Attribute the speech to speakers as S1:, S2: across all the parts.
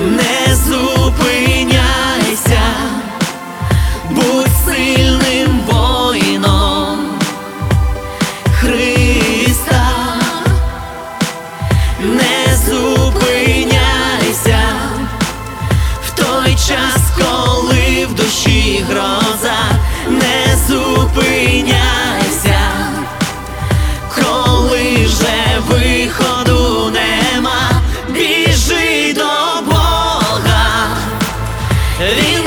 S1: не зупиняйся, будь сильним воїном Христа, не зупиняйся. В той час, коли в душі гроза, не зупиняйся, коли вже виходу Він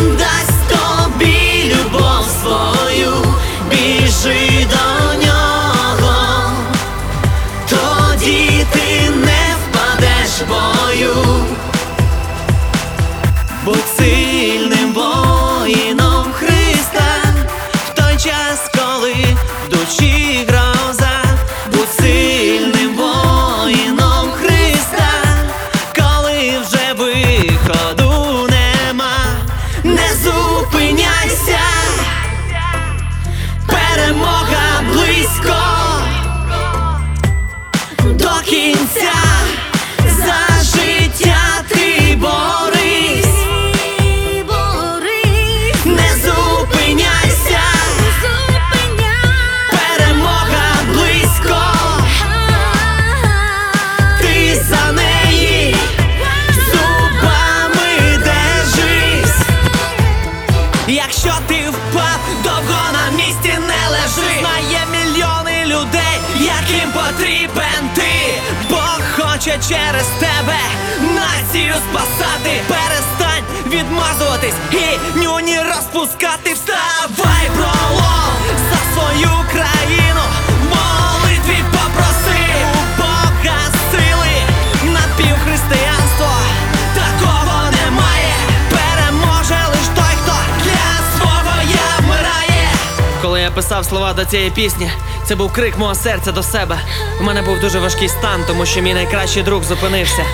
S1: Якщо ти впав, довго на місці не лежи. Знає мільйони людей, яким потрібен ти. Бог хоче через тебе націю спасати. Перестань відмазуватись і нюні розпускати. Вставай, пролом Коли я писав слова до цієї пісні, це був крик мого серця до себе. У мене був дуже важкий стан, тому що мій найкращий друг зупинився.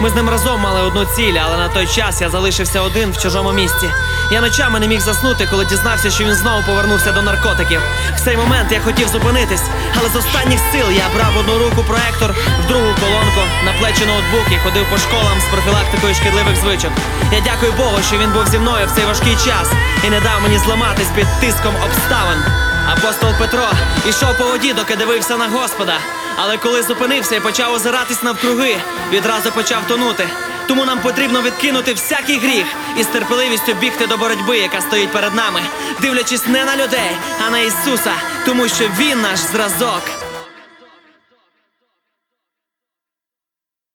S1: Ми з ним разом мали одну ціль, але на той час я залишився один в чужому місці. Я ночами не міг заснути, коли дізнався, що він знову повернувся до наркотиків. В цей момент я хотів зупинитись, але з останніх сил я брав одну руку проектор, в другу колонку, на плечі ноутбук і ходив по школам з профілактикою шкідливих звичок. Я дякую Богу, що він був зі мною в цей важкий час і не дав мені зламатись під тиском обставин. Апостол Петро ішов по воді, доки дивився на Господа. Але коли зупинився і почав озиратись навкруги, відразу почав тонути. Тому нам потрібно відкинути всякий гріх і з терпеливістю бігти до боротьби, яка стоїть перед нами, дивлячись не на людей, а на Ісуса, тому що Він наш зразок.